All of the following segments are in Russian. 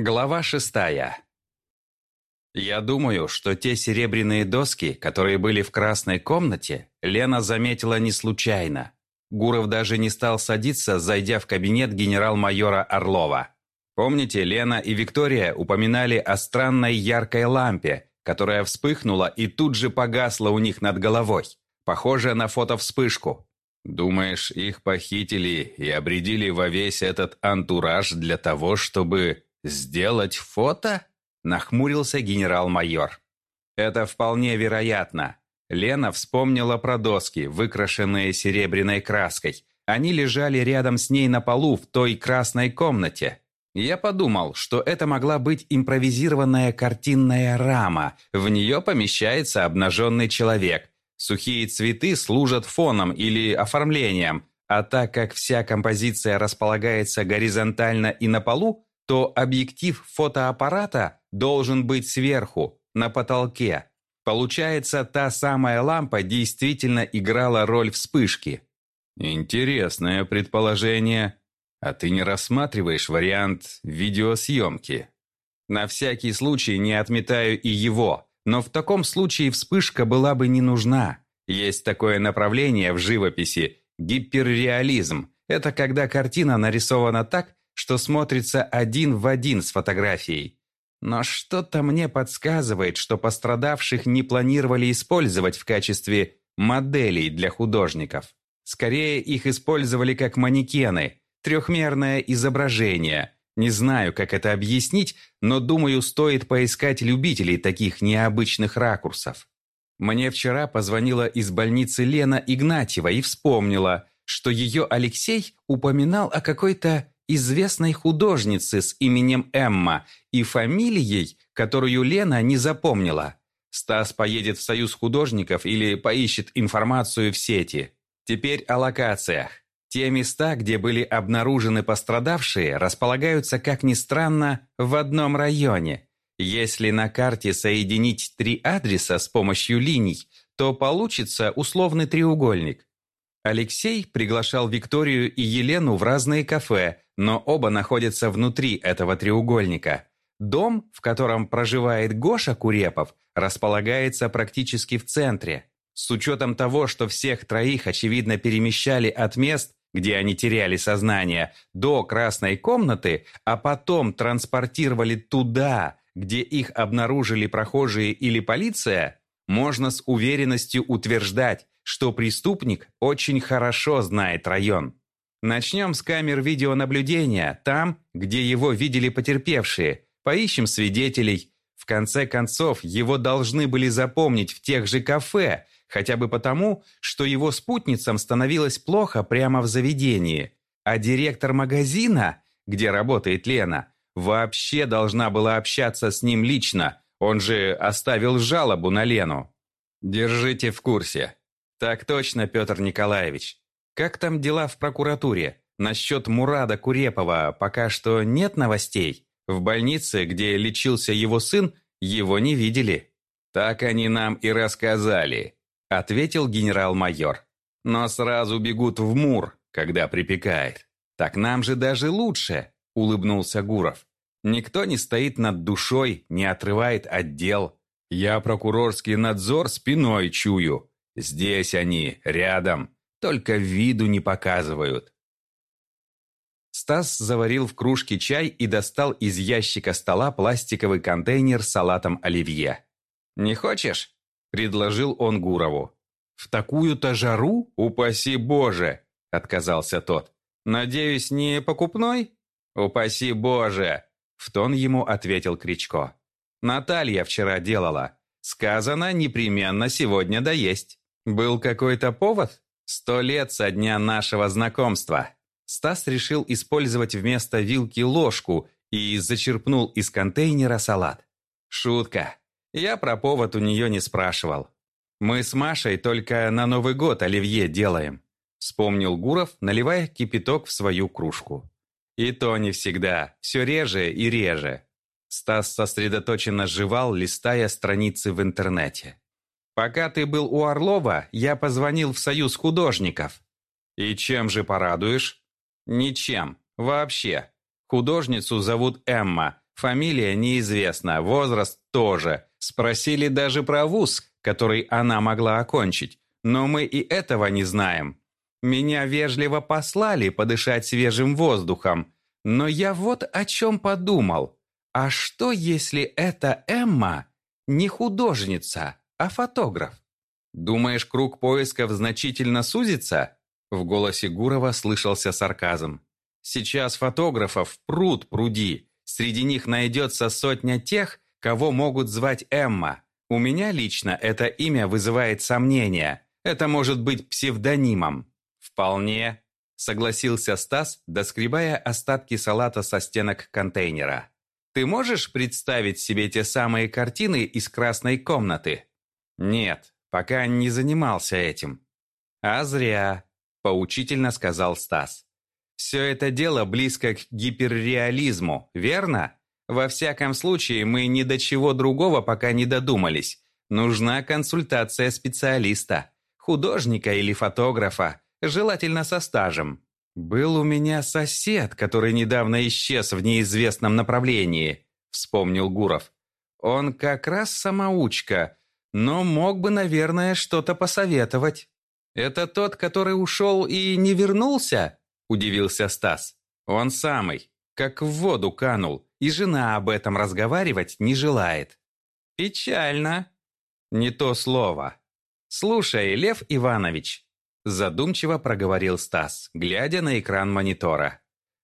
Глава шестая. Я думаю, что те серебряные доски, которые были в красной комнате, Лена заметила не случайно. Гуров даже не стал садиться, зайдя в кабинет генерал-майора Орлова. Помните, Лена и Виктория упоминали о странной яркой лампе, которая вспыхнула и тут же погасла у них над головой, похожая на фотовспышку. Думаешь, их похитили и обредили во весь этот антураж для того, чтобы «Сделать фото?» – нахмурился генерал-майор. «Это вполне вероятно. Лена вспомнила про доски, выкрашенные серебряной краской. Они лежали рядом с ней на полу в той красной комнате. Я подумал, что это могла быть импровизированная картинная рама. В нее помещается обнаженный человек. Сухие цветы служат фоном или оформлением, а так как вся композиция располагается горизонтально и на полу, то объектив фотоаппарата должен быть сверху, на потолке. Получается, та самая лампа действительно играла роль вспышки. Интересное предположение. А ты не рассматриваешь вариант видеосъемки? На всякий случай не отметаю и его, но в таком случае вспышка была бы не нужна. Есть такое направление в живописи – гиперреализм. Это когда картина нарисована так, что смотрится один в один с фотографией. Но что-то мне подсказывает, что пострадавших не планировали использовать в качестве моделей для художников. Скорее, их использовали как манекены, трехмерное изображение. Не знаю, как это объяснить, но думаю, стоит поискать любителей таких необычных ракурсов. Мне вчера позвонила из больницы Лена Игнатьева и вспомнила, что ее Алексей упоминал о какой-то известной художницы с именем Эмма и фамилией, которую Лена не запомнила. Стас поедет в Союз художников или поищет информацию в сети. Теперь о локациях. Те места, где были обнаружены пострадавшие, располагаются, как ни странно, в одном районе. Если на карте соединить три адреса с помощью линий, то получится условный треугольник. Алексей приглашал Викторию и Елену в разные кафе, но оба находятся внутри этого треугольника. Дом, в котором проживает Гоша Курепов, располагается практически в центре. С учетом того, что всех троих, очевидно, перемещали от мест, где они теряли сознание, до красной комнаты, а потом транспортировали туда, где их обнаружили прохожие или полиция, можно с уверенностью утверждать, что преступник очень хорошо знает район. Начнем с камер видеонаблюдения, там, где его видели потерпевшие. Поищем свидетелей. В конце концов, его должны были запомнить в тех же кафе, хотя бы потому, что его спутницам становилось плохо прямо в заведении. А директор магазина, где работает Лена, вообще должна была общаться с ним лично. Он же оставил жалобу на Лену. Держите в курсе. Так точно, Петр Николаевич. Как там дела в прокуратуре? Насчет Мурада Курепова пока что нет новостей. В больнице, где лечился его сын, его не видели. Так они нам и рассказали, ответил генерал-майор. Но сразу бегут в Мур, когда припекает. Так нам же даже лучше, улыбнулся Гуров. Никто не стоит над душой, не отрывает отдел. Я прокурорский надзор спиной чую. Здесь они, рядом только виду не показывают. Стас заварил в кружке чай и достал из ящика стола пластиковый контейнер с салатом оливье. «Не хочешь?» – предложил он Гурову. «В такую-то жару? Упаси Боже!» – отказался тот. «Надеюсь, не покупной?» «Упаси Боже!» – в тон ему ответил Кричко. «Наталья вчера делала. Сказано, непременно сегодня доесть. Был какой-то повод?» Сто лет со дня нашего знакомства. Стас решил использовать вместо вилки ложку и зачерпнул из контейнера салат. Шутка. Я про повод у нее не спрашивал. Мы с Машей только на Новый год оливье делаем. Вспомнил Гуров, наливая кипяток в свою кружку. И то не всегда, все реже и реже. Стас сосредоточенно жевал, листая страницы в интернете. Пока ты был у Орлова, я позвонил в Союз художников. И чем же порадуешь? Ничем. Вообще. Художницу зовут Эмма. Фамилия неизвестна, возраст тоже. Спросили даже про вуз, который она могла окончить. Но мы и этого не знаем. Меня вежливо послали подышать свежим воздухом. Но я вот о чем подумал. А что, если эта Эмма не художница, а фотограф? Думаешь, круг поисков значительно сузится? В голосе Гурова слышался сарказм. Сейчас фотографов пруд пруди. Среди них найдется сотня тех, кого могут звать Эмма. У меня лично это имя вызывает сомнения. Это может быть псевдонимом. Вполне, согласился Стас, доскребая остатки салата со стенок контейнера. Ты можешь представить себе те самые картины из красной комнаты? Нет, пока не занимался этим. А зря, поучительно сказал Стас. Все это дело близко к гиперреализму, верно? Во всяком случае, мы ни до чего другого пока не додумались. Нужна консультация специалиста, художника или фотографа, желательно со стажем. Был у меня сосед, который недавно исчез в неизвестном направлении, вспомнил Гуров. Он как раз самоучка, но мог бы, наверное, что-то посоветовать. Это тот, который ушел и не вернулся? Удивился Стас. Он самый, как в воду канул и жена об этом разговаривать не желает. Печально. Не то слово. Слушай, Лев Иванович, задумчиво проговорил Стас, глядя на экран монитора.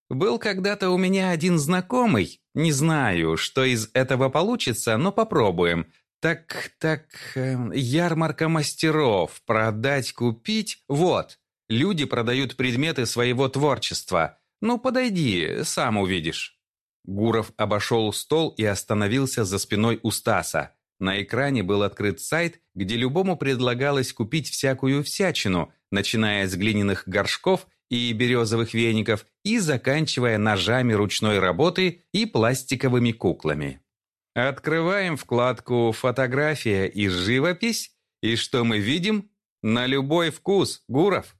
Был когда-то у меня один знакомый, не знаю, что из этого получится, но попробуем. Так, так, э, ярмарка мастеров, продать, купить, вот. Люди продают предметы своего творчества. Ну, подойди, сам увидишь. Гуров обошел стол и остановился за спиной у Стаса. На экране был открыт сайт, где любому предлагалось купить всякую всячину, начиная с глиняных горшков и березовых веников и заканчивая ножами ручной работы и пластиковыми куклами. Открываем вкладку «Фотография и живопись», и что мы видим? На любой вкус, Гуров.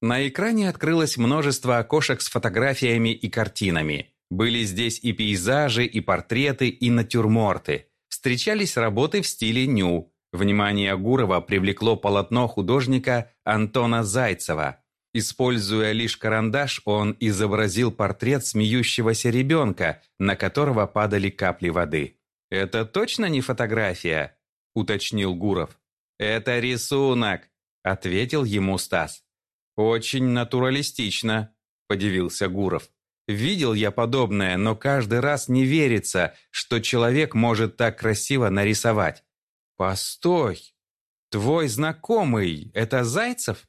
На экране открылось множество окошек с фотографиями и картинами – были здесь и пейзажи, и портреты, и натюрморты. Встречались работы в стиле ню. Внимание Гурова привлекло полотно художника Антона Зайцева. Используя лишь карандаш, он изобразил портрет смеющегося ребенка, на которого падали капли воды. «Это точно не фотография?» – уточнил Гуров. «Это рисунок», – ответил ему Стас. «Очень натуралистично», – подивился Гуров. Видел я подобное, но каждый раз не верится, что человек может так красиво нарисовать. Постой! Твой знакомый – это Зайцев?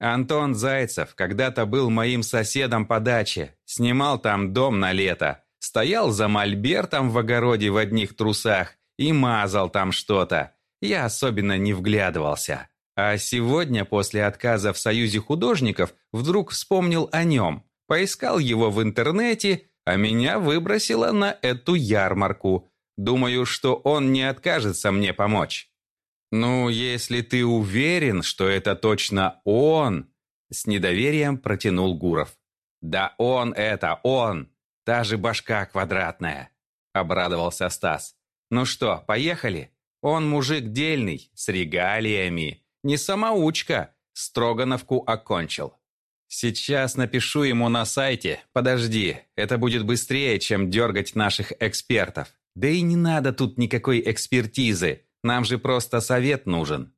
Антон Зайцев когда-то был моим соседом по даче, снимал там дом на лето, стоял за мольбертом в огороде в одних трусах и мазал там что-то. Я особенно не вглядывался. А сегодня, после отказа в Союзе художников, вдруг вспомнил о нем – Поискал его в интернете, а меня выбросило на эту ярмарку. Думаю, что он не откажется мне помочь. «Ну, если ты уверен, что это точно он...» С недоверием протянул Гуров. «Да он это, он! Та же башка квадратная!» Обрадовался Стас. «Ну что, поехали? Он мужик дельный, с регалиями. Не самоучка, Строгановку окончил. «Сейчас напишу ему на сайте. Подожди, это будет быстрее, чем дергать наших экспертов. Да и не надо тут никакой экспертизы. Нам же просто совет нужен».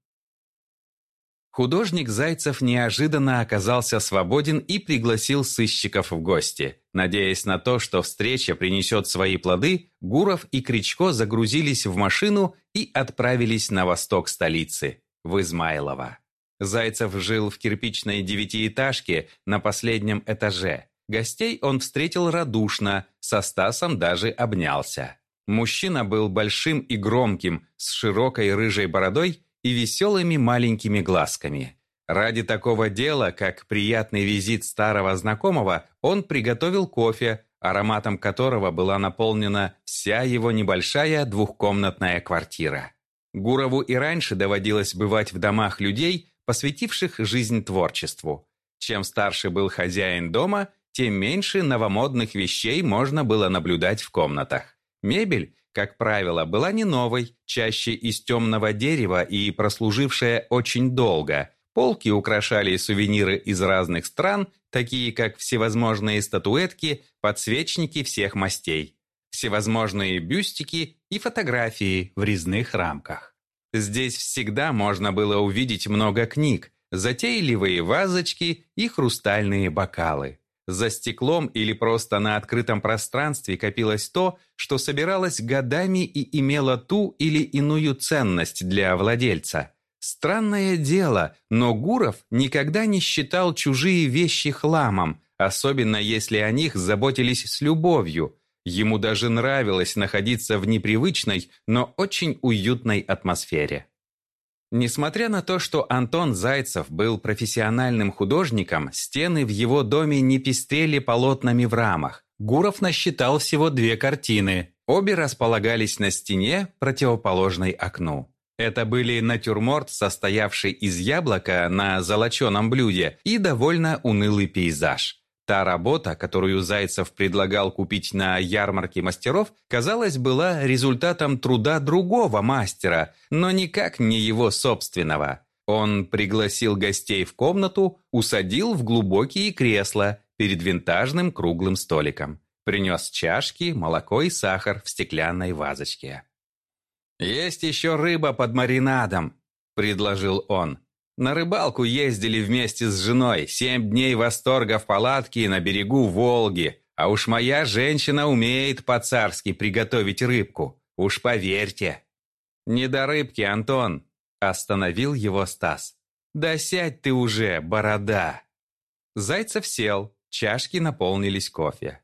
Художник Зайцев неожиданно оказался свободен и пригласил сыщиков в гости. Надеясь на то, что встреча принесет свои плоды, Гуров и Кричко загрузились в машину и отправились на восток столицы, в Измайлово. Зайцев жил в кирпичной девятиэтажке на последнем этаже. Гостей он встретил радушно, со Стасом даже обнялся. Мужчина был большим и громким, с широкой рыжей бородой и веселыми маленькими глазками. Ради такого дела, как приятный визит старого знакомого, он приготовил кофе, ароматом которого была наполнена вся его небольшая двухкомнатная квартира. Гурову и раньше доводилось бывать в домах людей, посвятивших жизнь творчеству. Чем старше был хозяин дома, тем меньше новомодных вещей можно было наблюдать в комнатах. Мебель, как правило, была не новой, чаще из темного дерева и прослужившая очень долго. Полки украшали сувениры из разных стран, такие как всевозможные статуэтки, подсвечники всех мастей, всевозможные бюстики и фотографии в резных рамках. Здесь всегда можно было увидеть много книг, затейливые вазочки и хрустальные бокалы. За стеклом или просто на открытом пространстве копилось то, что собиралось годами и имело ту или иную ценность для владельца. Странное дело, но Гуров никогда не считал чужие вещи хламом, особенно если о них заботились с любовью. Ему даже нравилось находиться в непривычной, но очень уютной атмосфере. Несмотря на то, что Антон Зайцев был профессиональным художником, стены в его доме не пестрели полотнами в рамах. Гуров насчитал всего две картины. Обе располагались на стене, противоположной окну. Это были натюрморт, состоявший из яблока на золоченом блюде, и довольно унылый пейзаж. Та работа, которую Зайцев предлагал купить на ярмарке мастеров, казалось, была результатом труда другого мастера, но никак не его собственного. Он пригласил гостей в комнату, усадил в глубокие кресла перед винтажным круглым столиком. Принес чашки, молоко и сахар в стеклянной вазочке. «Есть еще рыба под маринадом», – предложил он. На рыбалку ездили вместе с женой, семь дней восторга в палатке на берегу Волги. А уж моя женщина умеет по-царски приготовить рыбку. Уж поверьте. Не до рыбки, Антон, остановил его Стас. Да сядь ты уже, борода. Зайцев сел, чашки наполнились кофе.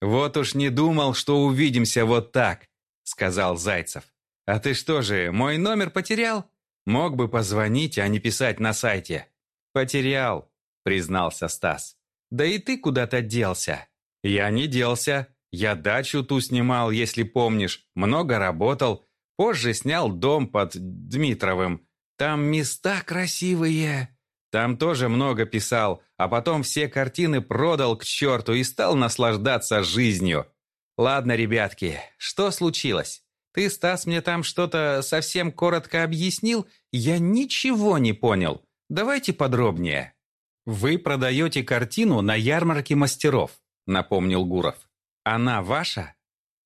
Вот уж не думал, что увидимся вот так, сказал Зайцев. А ты что же, мой номер потерял? Мог бы позвонить, а не писать на сайте. Потерял, признался Стас. Да и ты куда-то делся. Я не делся. Я дачу ту снимал, если помнишь. Много работал. Позже снял дом под Дмитровым. Там места красивые. Там тоже много писал, а потом все картины продал к черту и стал наслаждаться жизнью. Ладно, ребятки, что случилось? Ты, Стас, мне там что-то совсем коротко объяснил, я ничего не понял. Давайте подробнее. Вы продаете картину на ярмарке мастеров, напомнил Гуров. Она ваша?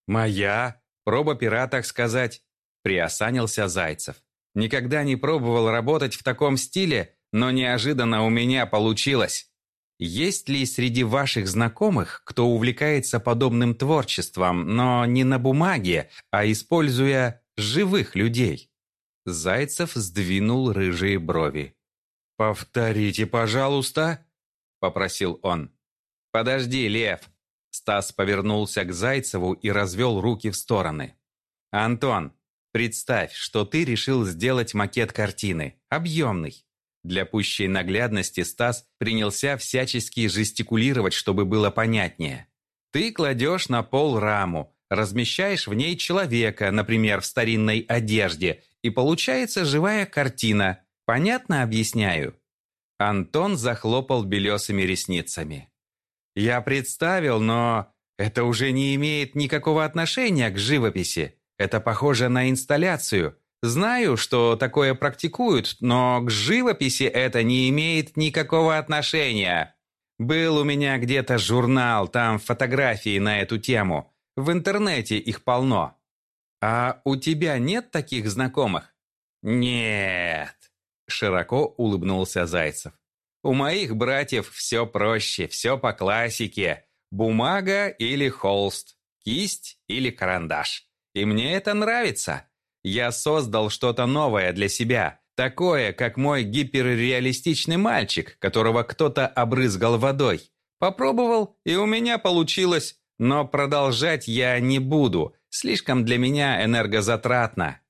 Моя. Проба так сказать. Приосанился Зайцев. Никогда не пробовал работать в таком стиле, но неожиданно у меня получилось. Есть ли среди ваших знакомых, кто увлекается подобным творчеством, но не на бумаге, а используя живых людей? Зайцев сдвинул рыжие брови. «Повторите, пожалуйста», — попросил он. «Подожди, Лев». Стас повернулся к Зайцеву и развел руки в стороны. «Антон, представь, что ты решил сделать макет картины, объемный. Для пущей наглядности Стас принялся всячески жестикулировать, чтобы было понятнее. Ты кладешь на пол раму, размещаешь в ней человека, например, в старинной одежде, и получается живая картина. Понятно объясняю? Антон захлопал белесыми ресницами. Я представил, но это уже не имеет никакого отношения к живописи. Это похоже на инсталляцию. Знаю, что такое практикуют, но к живописи это не имеет никакого отношения. Был у меня где-то журнал, там фотографии на эту тему. В интернете их полно. А у тебя нет таких знакомых? Нет, широко улыбнулся Зайцев. У моих братьев все проще, все по классике. Бумага или холст, кисть или карандаш. И мне это нравится. Я создал что-то новое для себя, такое, как мой гиперреалистичный мальчик, которого кто-то обрызгал водой. Попробовал, и у меня получилось, но продолжать я не буду, слишком для меня энергозатратно.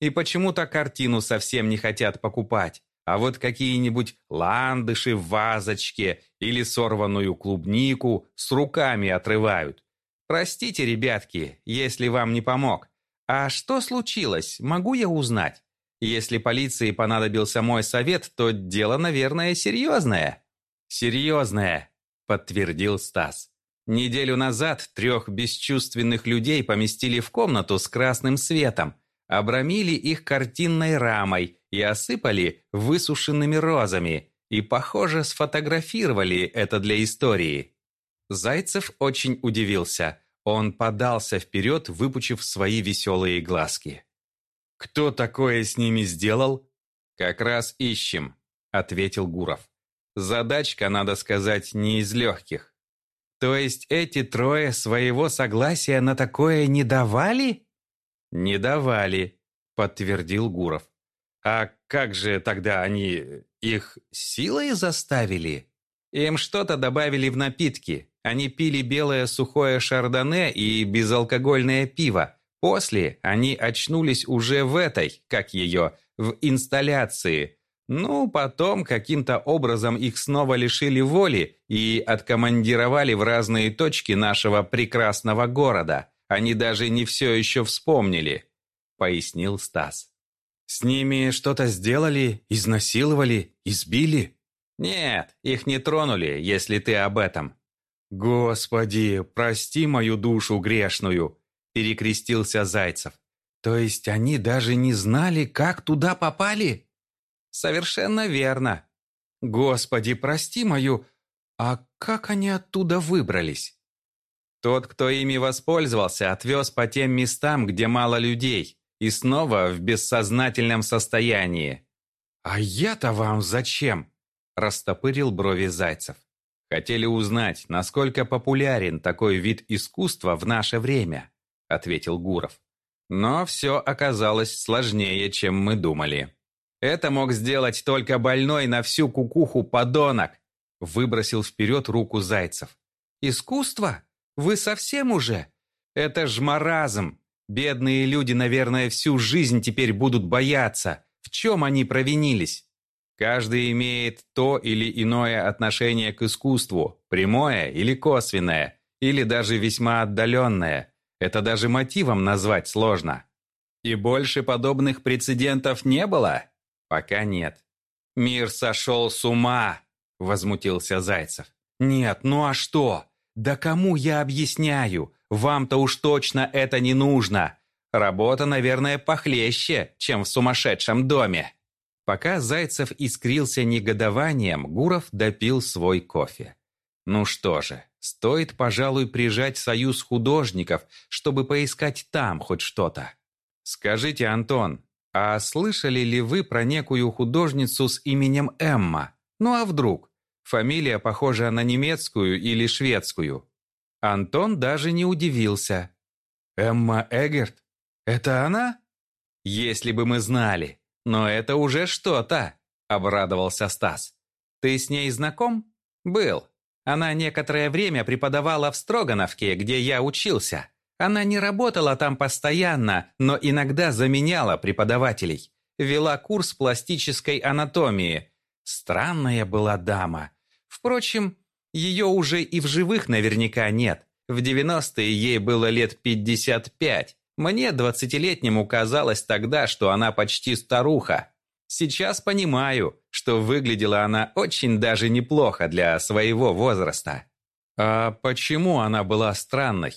И почему-то картину совсем не хотят покупать, а вот какие-нибудь ландыши в вазочке или сорванную клубнику с руками отрывают. Простите, ребятки, если вам не помог. «А что случилось? Могу я узнать? Если полиции понадобился мой совет, то дело, наверное, серьезное». «Серьезное», — подтвердил Стас. «Неделю назад трех бесчувственных людей поместили в комнату с красным светом, обрамили их картинной рамой и осыпали высушенными розами, и, похоже, сфотографировали это для истории». Зайцев очень удивился. Он подался вперед, выпучив свои веселые глазки. «Кто такое с ними сделал?» «Как раз ищем», — ответил Гуров. Задачка, надо сказать, не из легких. То есть эти трое своего согласия на такое не давали? Не давали, подтвердил Гуров. А как же тогда они их силой заставили? Им что-то добавили в напитки. Они пили белое сухое шардоне и безалкогольное пиво. После они очнулись уже в этой, как ее, в инсталляции, ну, потом каким-то образом их снова лишили воли и откомандировали в разные точки нашего прекрасного города. Они даже не все еще вспомнили», — пояснил Стас. «С ними что-то сделали, изнасиловали, избили?» «Нет, их не тронули, если ты об этом». «Господи, прости мою душу грешную», — перекрестился Зайцев. «То есть они даже не знали, как туда попали?» «Совершенно верно. Господи, прости мою... А как они оттуда выбрались?» Тот, кто ими воспользовался, отвез по тем местам, где мало людей, и снова в бессознательном состоянии. «А я-то вам зачем?» – растопырил брови Зайцев. «Хотели узнать, насколько популярен такой вид искусства в наше время», – ответил Гуров. «Но все оказалось сложнее, чем мы думали». Это мог сделать только больной на всю кукуху подонок. Выбросил вперед руку Зайцев. Искусство? Вы совсем уже? Это ж маразм. Бедные люди, наверное, всю жизнь теперь будут бояться. В чем они провинились? Каждый имеет то или иное отношение к искусству, прямое или косвенное, или даже весьма отдаленное. Это даже мотивом назвать сложно. И больше подобных прецедентов не было? Пока нет. Мир сошел с ума, возмутился Зайцев. Нет, ну а что? Да кому я объясняю? Вам-то уж точно это не нужно. Работа, наверное, похлеще, чем в сумасшедшем доме. Пока Зайцев искрился негодованием, Гуров допил свой кофе. Ну что же, стоит, пожалуй, прижать союз художников, чтобы поискать там хоть что-то. Скажите, Антон, а слышали ли вы про некую художницу с именем Эмма? Ну а вдруг? Фамилия похожа на немецкую или шведскую. Антон даже не удивился. «Эмма Эгерт? Это она?» «Если бы мы знали. Но это уже что-то», — обрадовался Стас. «Ты с ней знаком?» «Был. Она некоторое время преподавала в Строгановке, где я учился. Она не работала там постоянно, но иногда заменяла преподавателей. Вела курс пластической анатомии. Странная была дама. Впрочем, ее уже и в живых наверняка нет. В 90-е ей было лет 55. Мне, двадцатилетнему, казалось тогда, что она почти старуха. Сейчас понимаю, что выглядела она очень даже неплохо для своего возраста. А почему она была странной?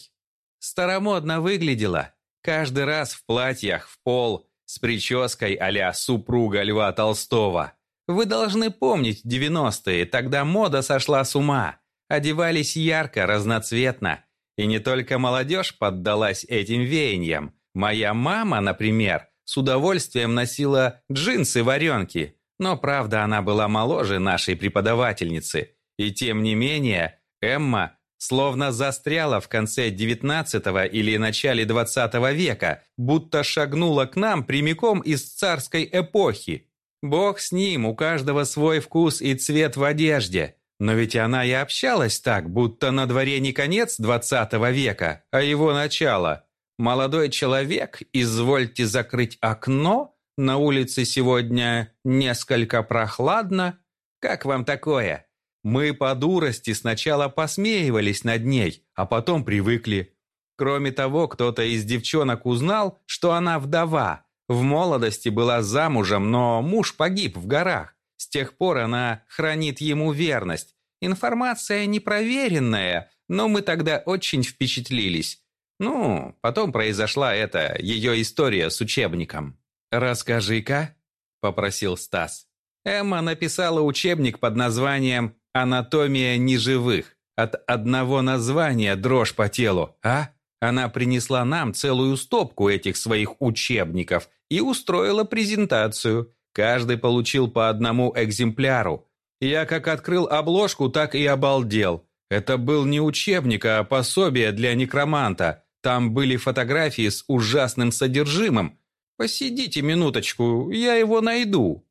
Старомодно выглядела. Каждый раз в платьях в пол, с прической а супруга Льва Толстого. Вы должны помнить 90-е, тогда мода сошла с ума. Одевались ярко, разноцветно. И не только молодежь поддалась этим веяниям. Моя мама, например, с удовольствием носила джинсы-варенки. Но, правда, она была моложе нашей преподавательницы. И тем не менее, Эмма словно застряла в конце XIX или начале XX века, будто шагнула к нам прямиком из царской эпохи. Бог с ним, у каждого свой вкус и цвет в одежде. Но ведь она и общалась так, будто на дворе не конец XX века, а его начало. «Молодой человек, извольте закрыть окно, на улице сегодня несколько прохладно. Как вам такое?» Мы по дурости сначала посмеивались над ней, а потом привыкли. Кроме того, кто-то из девчонок узнал, что она вдова. В молодости была замужем, но муж погиб в горах. С тех пор она хранит ему верность. Информация непроверенная, но мы тогда очень впечатлились. Ну, потом произошла эта ее история с учебником. «Расскажи-ка», — попросил Стас. Эмма написала учебник под названием «Анатомия неживых». От одного названия дрожь по телу, а? Она принесла нам целую стопку этих своих учебников и устроила презентацию. Каждый получил по одному экземпляру. Я как открыл обложку, так и обалдел. Это был не учебник, а пособие для некроманта. Там были фотографии с ужасным содержимым. Посидите минуточку, я его найду.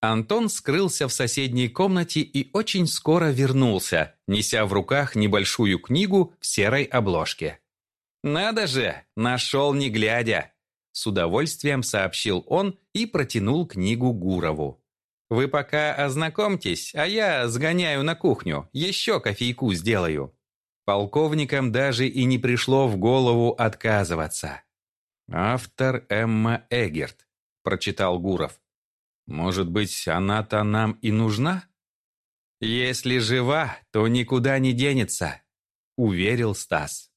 Антон скрылся в соседней комнате и очень скоро вернулся, неся в руках небольшую книгу в серой обложке. «Надо же, нашел не глядя!» С удовольствием сообщил он и протянул книгу Гурову. «Вы пока ознакомьтесь, а я сгоняю на кухню, еще кофейку сделаю». Полковникам даже и не пришло в голову отказываться. «Автор Эмма Эгерт», – прочитал Гуров. Может быть, она-то нам и нужна? Если жива, то никуда не денется, уверил Стас.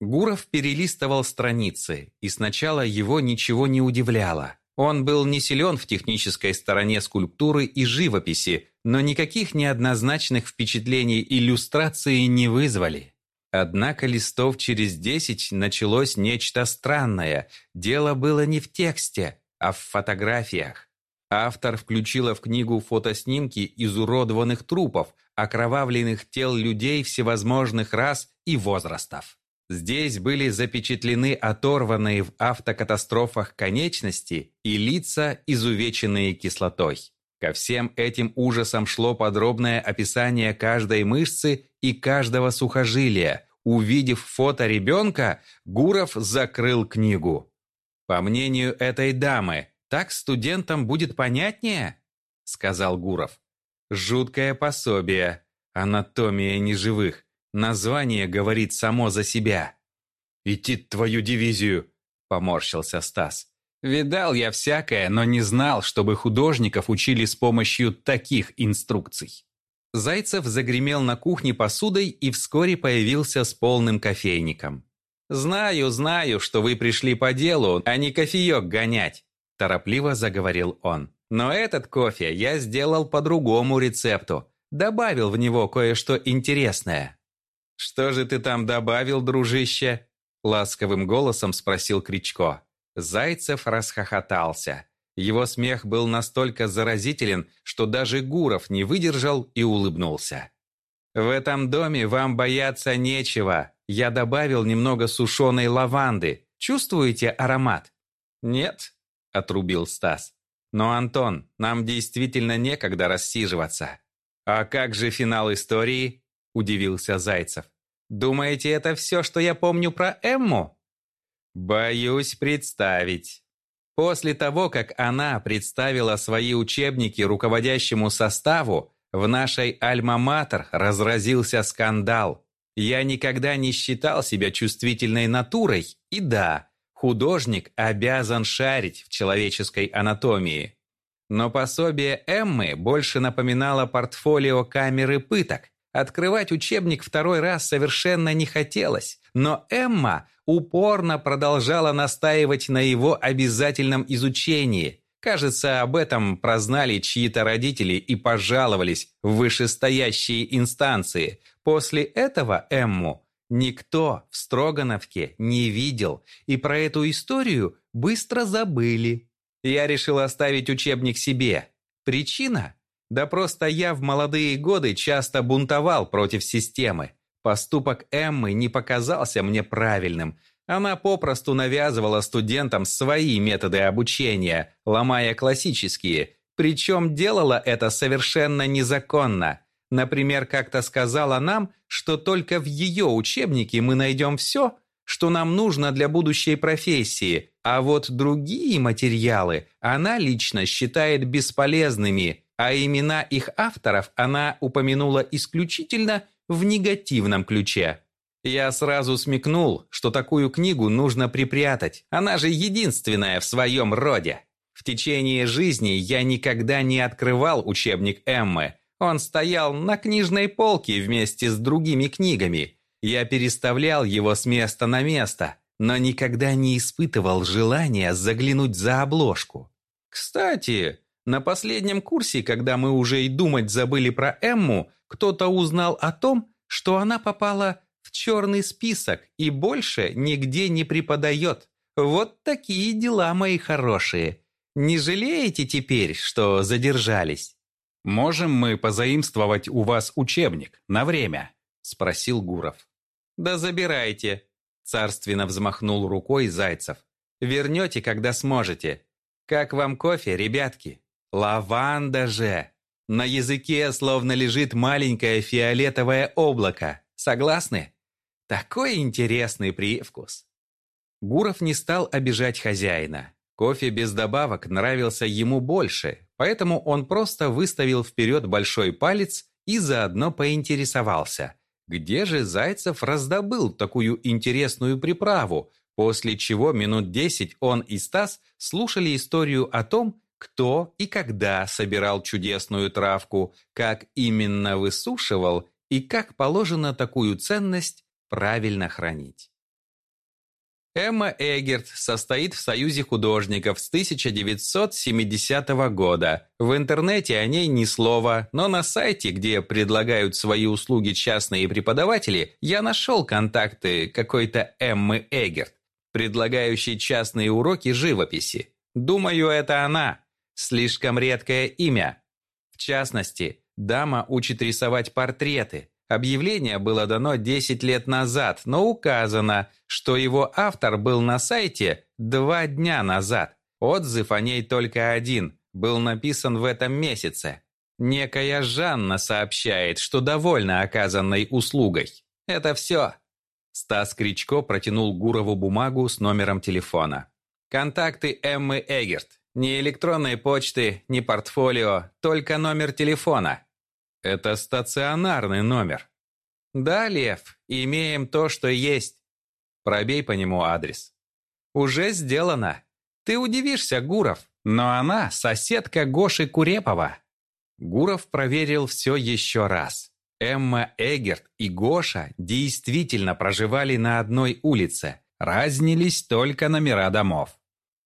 Гуров перелистывал страницы, и сначала его ничего не удивляло. Он был не силен в технической стороне скульптуры и живописи, но никаких неоднозначных впечатлений иллюстрации не вызвали. Однако листов через десять началось нечто странное. Дело было не в тексте, а в фотографиях. Автор включила в книгу фотоснимки изуродованных трупов, окровавленных тел людей всевозможных рас и возрастов. Здесь были запечатлены оторванные в автокатастрофах конечности и лица, изувеченные кислотой. Ко всем этим ужасам шло подробное описание каждой мышцы и каждого сухожилия. Увидев фото ребенка, Гуров закрыл книгу. По мнению этой дамы, так студентам будет понятнее, сказал Гуров. Жуткое пособие. Анатомия неживых. Название говорит само за себя. «Идти твою дивизию!» – поморщился Стас. «Видал я всякое, но не знал, чтобы художников учили с помощью таких инструкций». Зайцев загремел на кухне посудой и вскоре появился с полным кофейником. «Знаю, знаю, что вы пришли по делу, а не кофеек гонять», – торопливо заговорил он. «Но этот кофе я сделал по другому рецепту. Добавил в него кое-что интересное». «Что же ты там добавил, дружище?» – ласковым голосом спросил Кричко. Зайцев расхохотался. Его смех был настолько заразителен, что даже Гуров не выдержал и улыбнулся. «В этом доме вам бояться нечего. Я добавил немного сушеной лаванды. Чувствуете аромат?» «Нет?» – отрубил Стас. «Но, Антон, нам действительно некогда рассиживаться». «А как же финал истории?» – удивился Зайцев. «Думаете, это все, что я помню про Эмму?» «Боюсь представить». После того, как она представила свои учебники руководящему составу, в нашей Альма-Матер разразился скандал. Я никогда не считал себя чувствительной натурой, и да, художник обязан шарить в человеческой анатомии. Но пособие Эммы больше напоминало портфолио камеры пыток. Открывать учебник второй раз совершенно не хотелось, но Эмма упорно продолжала настаивать на его обязательном изучении – Кажется, об этом прознали чьи-то родители и пожаловались в вышестоящие инстанции. После этого Эмму никто в Строгановке не видел, и про эту историю быстро забыли. Я решил оставить учебник себе. Причина? Да просто я в молодые годы часто бунтовал против системы. Поступок Эммы не показался мне правильным – она попросту навязывала студентам свои методы обучения, ломая классические, причем делала это совершенно незаконно. Например, как-то сказала нам, что только в ее учебнике мы найдем все, что нам нужно для будущей профессии, а вот другие материалы она лично считает бесполезными, а имена их авторов она упомянула исключительно в негативном ключе. Я сразу смекнул, что такую книгу нужно припрятать. Она же единственная в своем роде. В течение жизни я никогда не открывал учебник Эммы. Он стоял на книжной полке вместе с другими книгами. Я переставлял его с места на место, но никогда не испытывал желания заглянуть за обложку. Кстати, на последнем курсе, когда мы уже и думать забыли про Эмму, кто-то узнал о том, что она попала в черный список и больше нигде не преподает. Вот такие дела, мои хорошие. Не жалеете теперь, что задержались? «Можем мы позаимствовать у вас учебник на время?» – спросил Гуров. «Да забирайте», – царственно взмахнул рукой Зайцев. «Вернете, когда сможете. Как вам кофе, ребятки? Лаванда же! На языке словно лежит маленькое фиолетовое облако. Согласны? Такой интересный привкус». Гуров не стал обижать хозяина. Кофе без добавок нравился ему больше, поэтому он просто выставил вперед большой палец и заодно поинтересовался, где же Зайцев раздобыл такую интересную приправу, после чего минут десять он и Стас слушали историю о том, кто и когда собирал чудесную травку, как именно высушивал и как положено такую ценность правильно хранить. Эмма Эгерт состоит в Союзе художников с 1970 года. В интернете о ней ни слова, но на сайте, где предлагают свои услуги частные преподаватели, я нашел контакты какой-то Эммы Эгерт, предлагающей частные уроки живописи. Думаю, это она. Слишком редкое имя. В частности, дама учит рисовать портреты – Объявление было дано 10 лет назад, но указано, что его автор был на сайте два дня назад. Отзыв о ней только один, был написан в этом месяце. Некая Жанна сообщает, что довольна оказанной услугой. Это все. Стас Кричко протянул Гурову бумагу с номером телефона. Контакты Эммы Эгерт. Ни электронной почты, ни портфолио, только номер телефона. Это стационарный номер. Да, Лев, имеем то, что есть. Пробей по нему адрес. Уже сделано. Ты удивишься, Гуров, но она соседка Гоши Курепова. Гуров проверил все еще раз. Эмма Эгерт и Гоша действительно проживали на одной улице. Разнились только номера домов.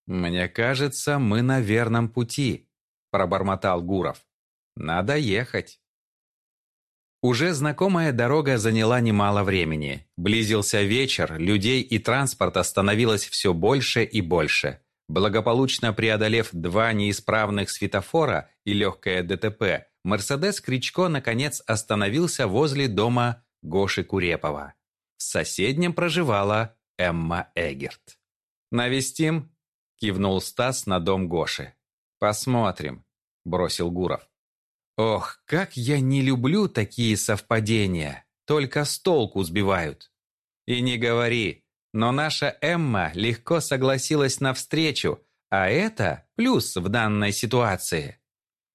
«Мне кажется, мы на верном пути», – пробормотал Гуров. «Надо ехать». Уже знакомая дорога заняла немало времени. Близился вечер, людей и транспорта становилось все больше и больше. Благополучно преодолев два неисправных светофора и легкое ДТП, Мерседес Кричко наконец остановился возле дома Гоши Курепова. В соседнем проживала Эмма Эгерт. «Навестим?» – кивнул Стас на дом Гоши. «Посмотрим», – бросил Гуров. Ох, как я не люблю такие совпадения, только с толку сбивают. И не говори, но наша Эмма легко согласилась на встречу, а это плюс в данной ситуации.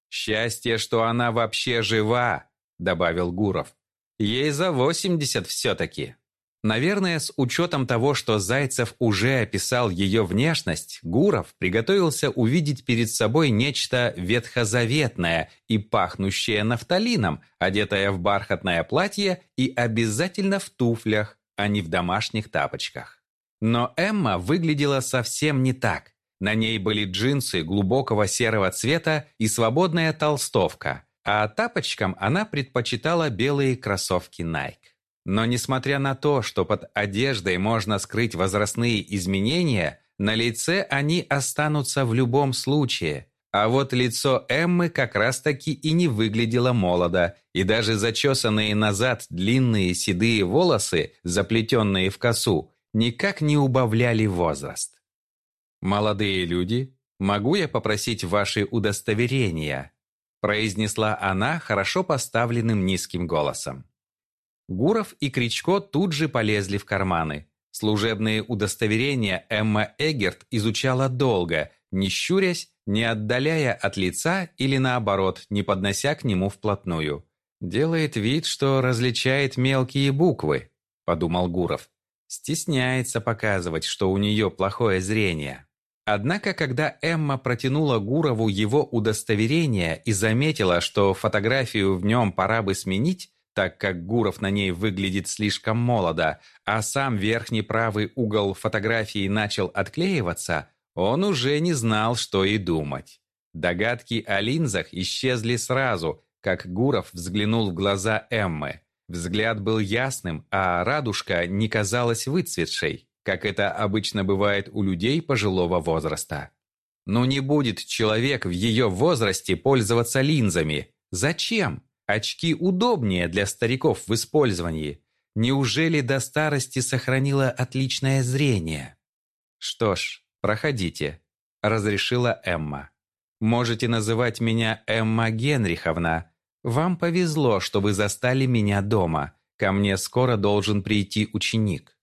«Счастье, что она вообще жива», — добавил Гуров. «Ей за 80 все-таки». Наверное, с учетом того, что Зайцев уже описал ее внешность, Гуров приготовился увидеть перед собой нечто ветхозаветное и пахнущее нафталином, одетое в бархатное платье и обязательно в туфлях, а не в домашних тапочках. Но Эмма выглядела совсем не так. На ней были джинсы глубокого серого цвета и свободная толстовка, а тапочкам она предпочитала белые кроссовки Nike. Но несмотря на то, что под одеждой можно скрыть возрастные изменения, на лице они останутся в любом случае. А вот лицо Эммы как раз-таки и не выглядело молодо, и даже зачесанные назад длинные седые волосы, заплетенные в косу, никак не убавляли возраст. «Молодые люди, могу я попросить ваши удостоверения?» произнесла она хорошо поставленным низким голосом. Гуров и Кричко тут же полезли в карманы. Служебные удостоверения Эмма Эгерт изучала долго, не щурясь, не отдаляя от лица или наоборот, не поднося к нему вплотную. «Делает вид, что различает мелкие буквы», – подумал Гуров. «Стесняется показывать, что у нее плохое зрение». Однако, когда Эмма протянула Гурову его удостоверение и заметила, что фотографию в нем пора бы сменить, так как Гуров на ней выглядит слишком молодо, а сам верхний правый угол фотографии начал отклеиваться, он уже не знал, что и думать. Догадки о линзах исчезли сразу, как Гуров взглянул в глаза Эммы. Взгляд был ясным, а радужка не казалась выцветшей, как это обычно бывает у людей пожилого возраста. Но не будет человек в ее возрасте пользоваться линзами. Зачем? Очки удобнее для стариков в использовании. Неужели до старости сохранила отличное зрение? Что ж, проходите, разрешила Эмма. Можете называть меня Эмма Генриховна. Вам повезло, что вы застали меня дома. Ко мне скоро должен прийти ученик.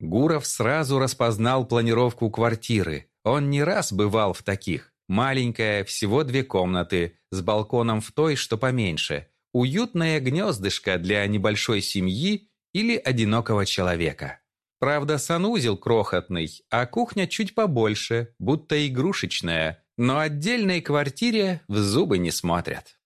Гуров сразу распознал планировку квартиры. Он не раз бывал в таких. Маленькая, всего две комнаты, с балконом в той, что поменьше – Уютное гнездышко для небольшой семьи или одинокого человека. Правда, санузел крохотный, а кухня чуть побольше, будто игрушечная, но отдельной квартире в зубы не смотрят.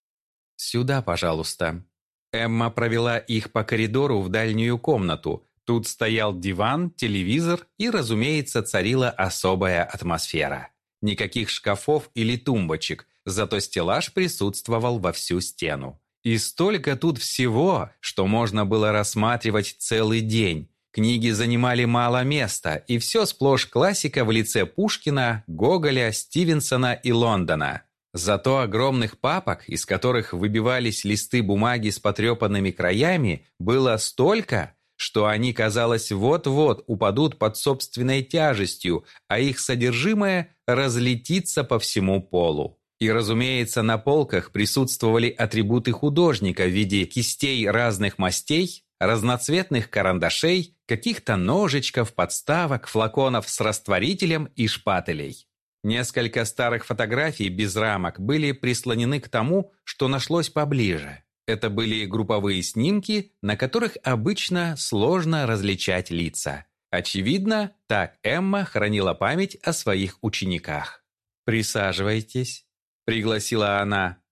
«Сюда, пожалуйста». Эмма провела их по коридору в дальнюю комнату. Тут стоял диван, телевизор и, разумеется, царила особая атмосфера. Никаких шкафов или тумбочек, зато стеллаж присутствовал во всю стену. И столько тут всего, что можно было рассматривать целый день. Книги занимали мало места, и все сплошь классика в лице Пушкина, Гоголя, Стивенсона и Лондона. Зато огромных папок, из которых выбивались листы бумаги с потрепанными краями, было столько, что они, казалось, вот-вот упадут под собственной тяжестью, а их содержимое разлетится по всему полу. И, разумеется, на полках присутствовали атрибуты художника в виде кистей разных мастей, разноцветных карандашей, каких-то ножичков, подставок, флаконов с растворителем и шпателей. Несколько старых фотографий без рамок были прислонены к тому, что нашлось поближе. Это были групповые снимки, на которых обычно сложно различать лица. Очевидно, так Эмма хранила память о своих учениках. «Присаживайтесь», пригласила она.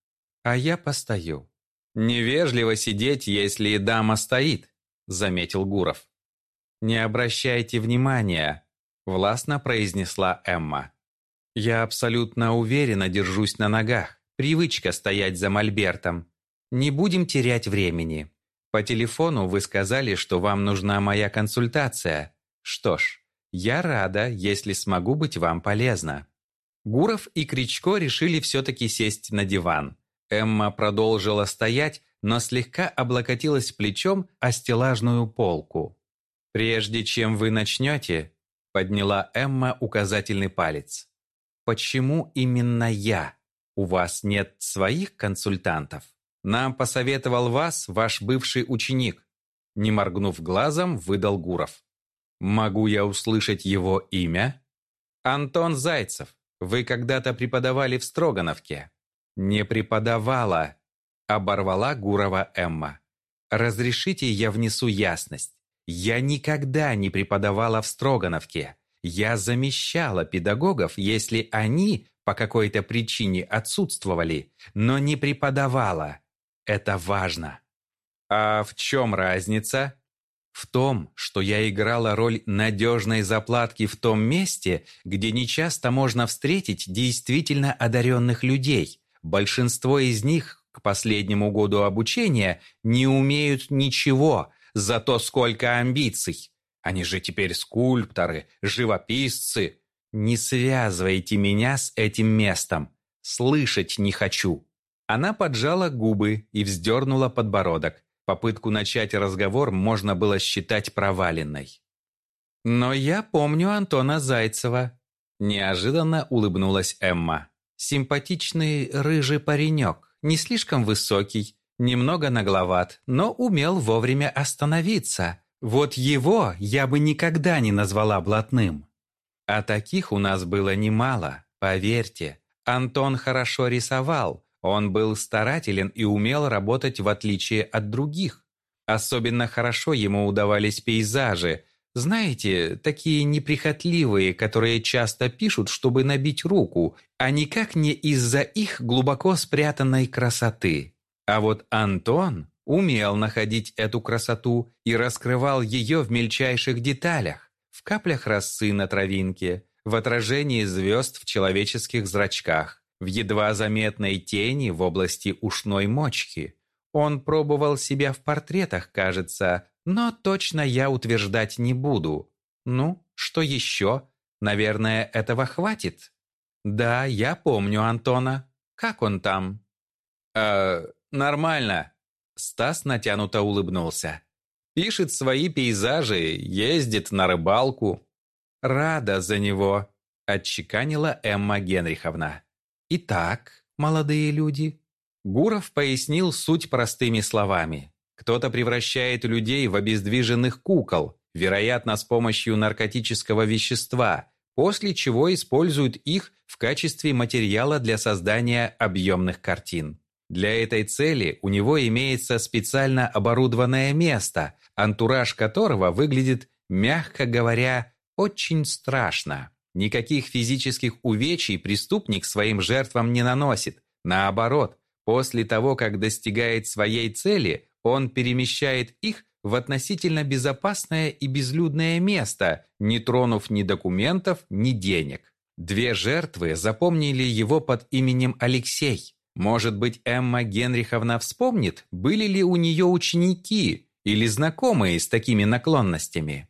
А я постою. Невежливо сидеть, если дама стоит, заметил Гуров. Не обращайте внимания, властно произнесла Эмма. Я абсолютно уверенно держусь на ногах. Привычка стоять за мольбертом. Не будем терять времени. По телефону вы сказали, что вам нужна моя консультация. Что ж, я рада, если смогу быть вам полезна. Гуров и Кричко решили все-таки сесть на диван. Эмма продолжила стоять, но слегка облокотилась плечом о стеллажную полку. «Прежде чем вы начнете», — подняла Эмма указательный палец. «Почему именно я? У вас нет своих консультантов? Нам посоветовал вас ваш бывший ученик». Не моргнув глазом, выдал Гуров. «Могу я услышать его имя?» «Антон Зайцев», вы когда-то преподавали в Строгановке?» «Не преподавала», — оборвала Гурова Эмма. «Разрешите, я внесу ясность. Я никогда не преподавала в Строгановке. Я замещала педагогов, если они по какой-то причине отсутствовали, но не преподавала. Это важно». «А в чем разница?» В том, что я играла роль надежной заплатки в том месте, где нечасто можно встретить действительно одаренных людей. Большинство из них к последнему году обучения не умеют ничего, зато сколько амбиций. Они же теперь скульпторы, живописцы. Не связывайте меня с этим местом. Слышать не хочу. Она поджала губы и вздернула подбородок. Попытку начать разговор можно было считать проваленной. «Но я помню Антона Зайцева», – неожиданно улыбнулась Эмма. «Симпатичный рыжий паренек, не слишком высокий, немного нагловат, но умел вовремя остановиться. Вот его я бы никогда не назвала блатным. А таких у нас было немало, поверьте. Антон хорошо рисовал, он был старателен и умел работать в отличие от других. Особенно хорошо ему удавались пейзажи, Знаете, такие неприхотливые, которые часто пишут, чтобы набить руку, а никак не из-за их глубоко спрятанной красоты. А вот Антон умел находить эту красоту и раскрывал ее в мельчайших деталях, в каплях росы на травинке, в отражении звезд в человеческих зрачках, в едва заметной тени в области ушной мочки. Он пробовал себя в портретах, кажется, но точно я утверждать не буду. Ну, что еще? Наверное, этого хватит. Да, я помню Антона. Как он там? Э, нормально. Стас натянуто улыбнулся. Пишет свои пейзажи, ездит на рыбалку. Рада за него, отчеканила Эмма Генриховна. Итак, молодые люди, Гуров пояснил суть простыми словами. Кто-то превращает людей в обездвиженных кукол, вероятно, с помощью наркотического вещества, после чего используют их в качестве материала для создания объемных картин. Для этой цели у него имеется специально оборудованное место, антураж которого выглядит, мягко говоря, очень страшно. Никаких физических увечий преступник своим жертвам не наносит. Наоборот, после того, как достигает своей цели, он перемещает их в относительно безопасное и безлюдное место, не тронув ни документов, ни денег. Две жертвы запомнили его под именем Алексей. Может быть, Эмма Генриховна вспомнит, были ли у нее ученики или знакомые с такими наклонностями?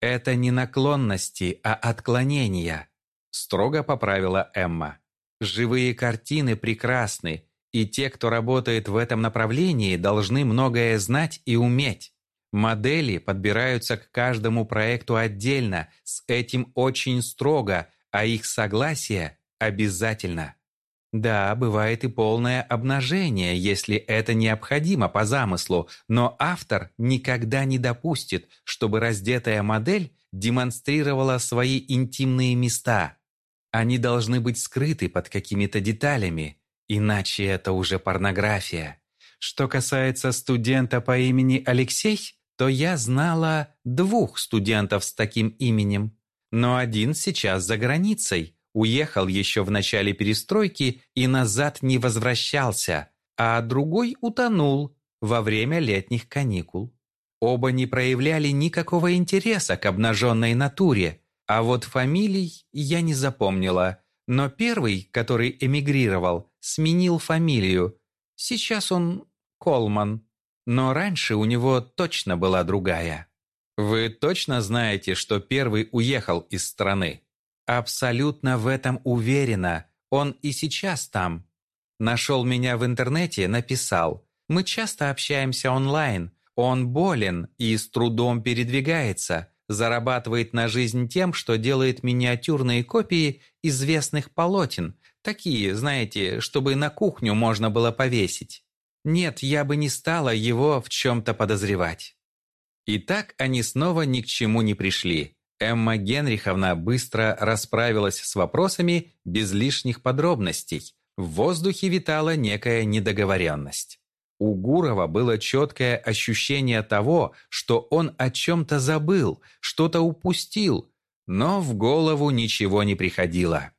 «Это не наклонности, а отклонения», – строго поправила Эмма. «Живые картины прекрасны, и те, кто работает в этом направлении, должны многое знать и уметь. Модели подбираются к каждому проекту отдельно, с этим очень строго, а их согласие обязательно. Да, бывает и полное обнажение, если это необходимо по замыслу, но автор никогда не допустит, чтобы раздетая модель демонстрировала свои интимные места. Они должны быть скрыты под какими-то деталями, Иначе это уже порнография. Что касается студента по имени Алексей, то я знала двух студентов с таким именем. Но один сейчас за границей, уехал еще в начале перестройки и назад не возвращался, а другой утонул во время летних каникул. Оба не проявляли никакого интереса к обнаженной натуре, а вот фамилий я не запомнила – но первый, который эмигрировал, сменил фамилию. Сейчас он Колман. Но раньше у него точно была другая. Вы точно знаете, что первый уехал из страны? Абсолютно в этом уверена. Он и сейчас там. Нашел меня в интернете, написал. Мы часто общаемся онлайн. Он болен и с трудом передвигается зарабатывает на жизнь тем, что делает миниатюрные копии известных полотен, такие, знаете, чтобы на кухню можно было повесить. Нет, я бы не стала его в чем-то подозревать. И так они снова ни к чему не пришли. Эмма Генриховна быстро расправилась с вопросами без лишних подробностей. В воздухе витала некая недоговоренность. У Гурова было четкое ощущение того, что он о чем-то забыл, что-то упустил, но в голову ничего не приходило.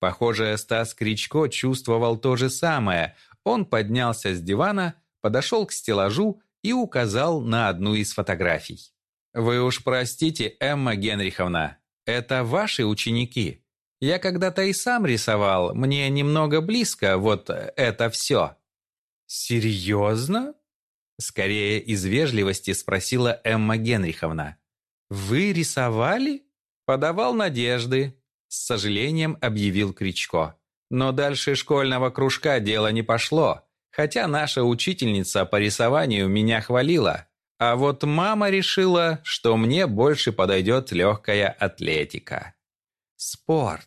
Похоже, Стас Кричко чувствовал то же самое. Он поднялся с дивана, подошел к стеллажу и указал на одну из фотографий. «Вы уж простите, Эмма Генриховна, это ваши ученики. Я когда-то и сам рисовал, мне немного близко вот это все». «Серьезно?» Скорее из вежливости спросила Эмма Генриховна. «Вы рисовали?» «Подавал надежды», — с сожалением объявил Кричко. «Но дальше школьного кружка дело не пошло, хотя наша учительница по рисованию меня хвалила. А вот мама решила, что мне больше подойдет легкая атлетика». «Спорт.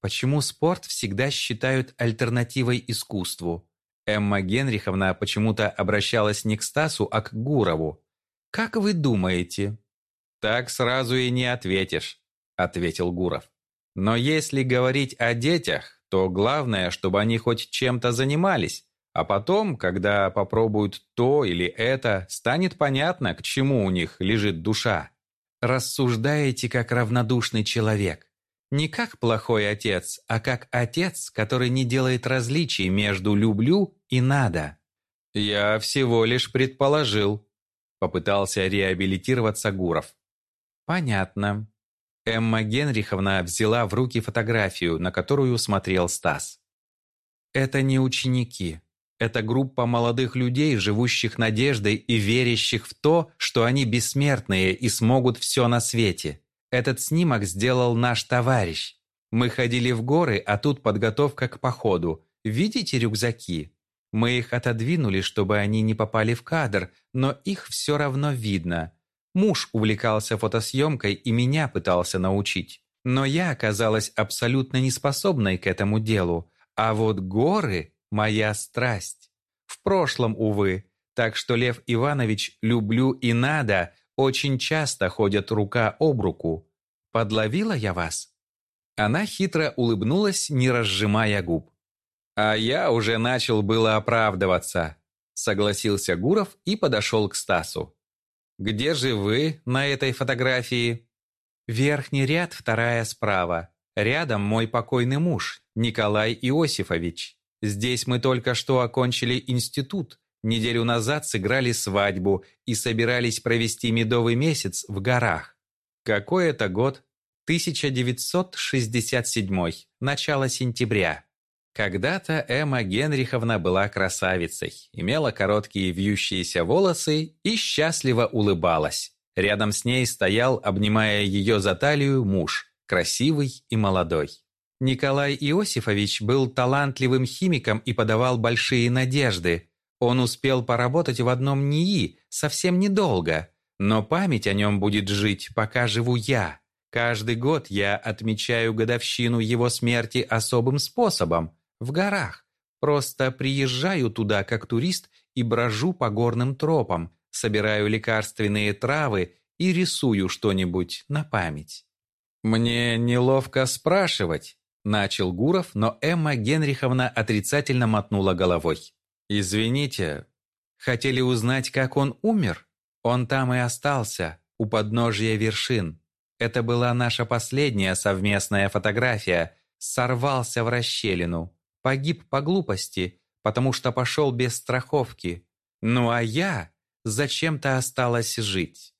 Почему спорт всегда считают альтернативой искусству?» Эмма Генриховна почему-то обращалась не к Стасу, а к Гурову. «Как вы думаете?» «Так сразу и не ответишь», — ответил Гуров. «Но если говорить о детях, то главное, чтобы они хоть чем-то занимались, а потом, когда попробуют то или это, станет понятно, к чему у них лежит душа. рассуждаете как равнодушный человек. Не как плохой отец, а как отец, который не делает различий между «люблю» и «надо». «Я всего лишь предположил», — попытался реабилитироваться Гуров. «Понятно». Эмма Генриховна взяла в руки фотографию, на которую смотрел Стас. «Это не ученики. Это группа молодых людей, живущих надеждой и верящих в то, что они бессмертные и смогут все на свете. Этот снимок сделал наш товарищ. Мы ходили в горы, а тут подготовка к походу. Видите рюкзаки? Мы их отодвинули, чтобы они не попали в кадр, но их все равно видно. Муж увлекался фотосъемкой и меня пытался научить. Но я оказалась абсолютно неспособной к этому делу. А вот горы – моя страсть. В прошлом, увы. Так что Лев Иванович «люблю и надо» очень часто ходят рука об руку. Подловила я вас?» Она хитро улыбнулась, не разжимая губ. «А я уже начал было оправдываться», — согласился Гуров и подошел к Стасу. «Где же вы на этой фотографии?» «Верхний ряд, вторая справа. Рядом мой покойный муж, Николай Иосифович. Здесь мы только что окончили институт, Неделю назад сыграли свадьбу и собирались провести медовый месяц в горах. Какой это год? 1967, начало сентября. Когда-то Эмма Генриховна была красавицей, имела короткие вьющиеся волосы и счастливо улыбалась. Рядом с ней стоял, обнимая ее за талию, муж, красивый и молодой. Николай Иосифович был талантливым химиком и подавал большие надежды, он успел поработать в одном НИИ совсем недолго, но память о нем будет жить, пока живу я. Каждый год я отмечаю годовщину его смерти особым способом, в горах. Просто приезжаю туда как турист и брожу по горным тропам, собираю лекарственные травы и рисую что-нибудь на память. «Мне неловко спрашивать», – начал Гуров, но Эмма Генриховна отрицательно мотнула головой. «Извините, хотели узнать, как он умер? Он там и остался, у подножия вершин. Это была наша последняя совместная фотография. Сорвался в расщелину. Погиб по глупости, потому что пошел без страховки. Ну а я зачем-то осталась жить».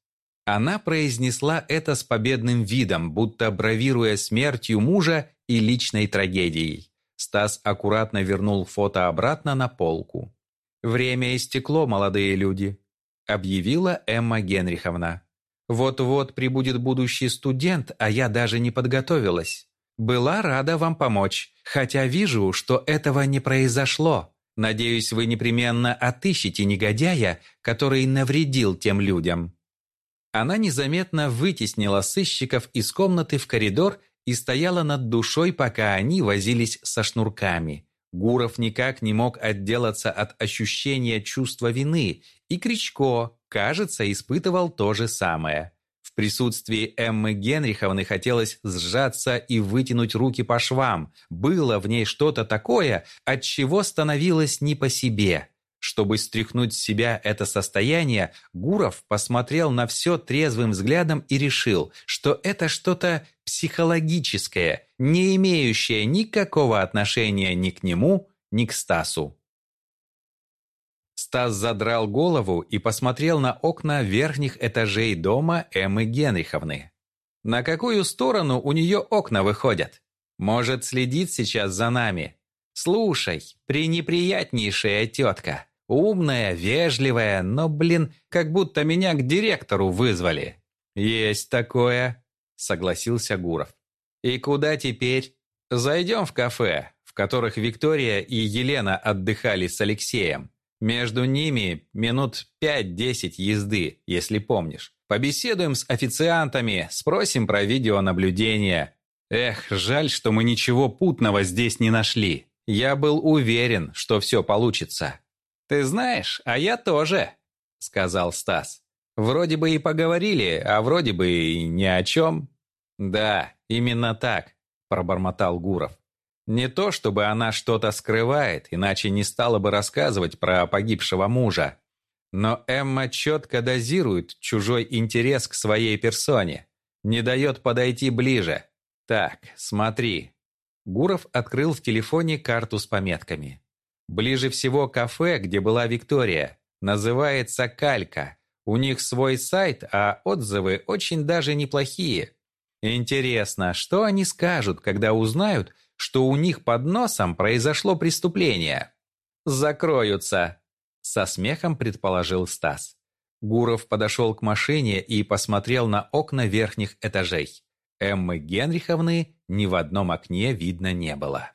Она произнесла это с победным видом, будто бравируя смертью мужа и личной трагедией. Стас аккуратно вернул фото обратно на полку. «Время истекло, молодые люди», – объявила Эмма Генриховна. «Вот-вот прибудет будущий студент, а я даже не подготовилась. Была рада вам помочь, хотя вижу, что этого не произошло. Надеюсь, вы непременно отыщете негодяя, который навредил тем людям». Она незаметно вытеснила сыщиков из комнаты в коридор и стояла над душой, пока они возились со шнурками. Гуров никак не мог отделаться от ощущения чувства вины, и Кричко, кажется, испытывал то же самое. В присутствии Эммы Генриховны хотелось сжаться и вытянуть руки по швам. Было в ней что-то такое, от чего становилось не по себе. Чтобы стряхнуть с себя это состояние, Гуров посмотрел на все трезвым взглядом и решил, что это что-то психологическое, не имеющее никакого отношения ни к нему, ни к Стасу. Стас задрал голову и посмотрел на окна верхних этажей дома Эммы Генриховны. На какую сторону у нее окна выходят? Может, следит сейчас за нами? Слушай, пренеприятнейшая тетка. Умная, вежливая, но, блин, как будто меня к директору вызвали. Есть такое, согласился Гуров. И куда теперь? Зайдем в кафе, в которых Виктория и Елена отдыхали с Алексеем. Между ними минут 5-10 езды, если помнишь. Побеседуем с официантами, спросим про видеонаблюдение. Эх, жаль, что мы ничего путного здесь не нашли. Я был уверен, что все получится. «Ты знаешь, а я тоже», — сказал Стас. «Вроде бы и поговорили, а вроде бы и ни о чем». «Да, именно так», — пробормотал Гуров. «Не то, чтобы она что-то скрывает, иначе не стала бы рассказывать про погибшего мужа. Но Эмма четко дозирует чужой интерес к своей персоне. Не дает подойти ближе. Так, смотри. Гуров открыл в телефоне карту с пометками. Ближе всего кафе, где была Виктория. Называется «Калька». У них свой сайт, а отзывы очень даже неплохие. Интересно, что они скажут, когда узнают, что у них под носом произошло преступление? Закроются, со смехом предположил Стас. Гуров подошел к машине и посмотрел на окна верхних этажей. Эммы Генриховны ни в одном окне видно не было.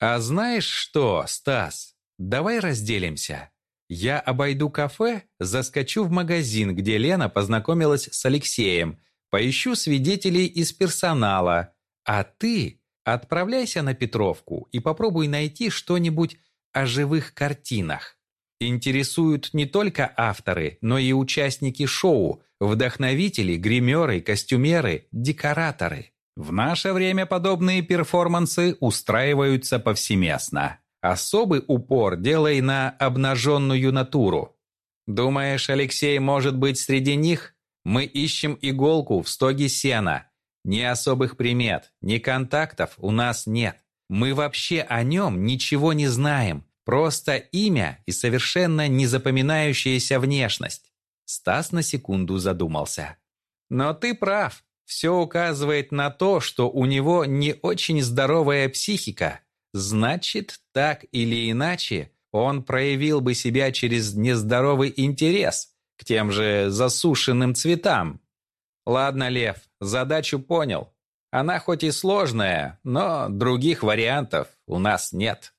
«А знаешь что, Стас, давай разделимся. Я обойду кафе, заскочу в магазин, где Лена познакомилась с Алексеем, поищу свидетелей из персонала, а ты отправляйся на Петровку и попробуй найти что-нибудь о живых картинах. Интересуют не только авторы, но и участники шоу, вдохновители, гримеры, костюмеры, декораторы. В наше время подобные перформансы устраиваются повсеместно. Особый упор делай на обнаженную натуру. Думаешь, Алексей может быть среди них? Мы ищем иголку в стоге сена. Ни особых примет, ни контактов у нас нет. Мы вообще о нем ничего не знаем. Просто имя и совершенно незапоминающаяся внешность. Стас на секунду задумался. Но ты прав. Все указывает на то, что у него не очень здоровая психика. Значит, так или иначе, он проявил бы себя через нездоровый интерес к тем же засушенным цветам. Ладно, Лев, задачу понял. Она хоть и сложная, но других вариантов у нас нет.